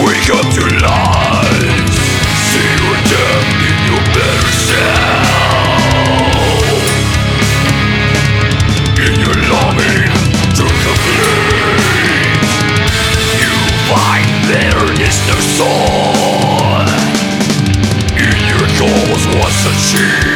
We come to life. In your better self. In your longing to complete You find soul In your goals was achieved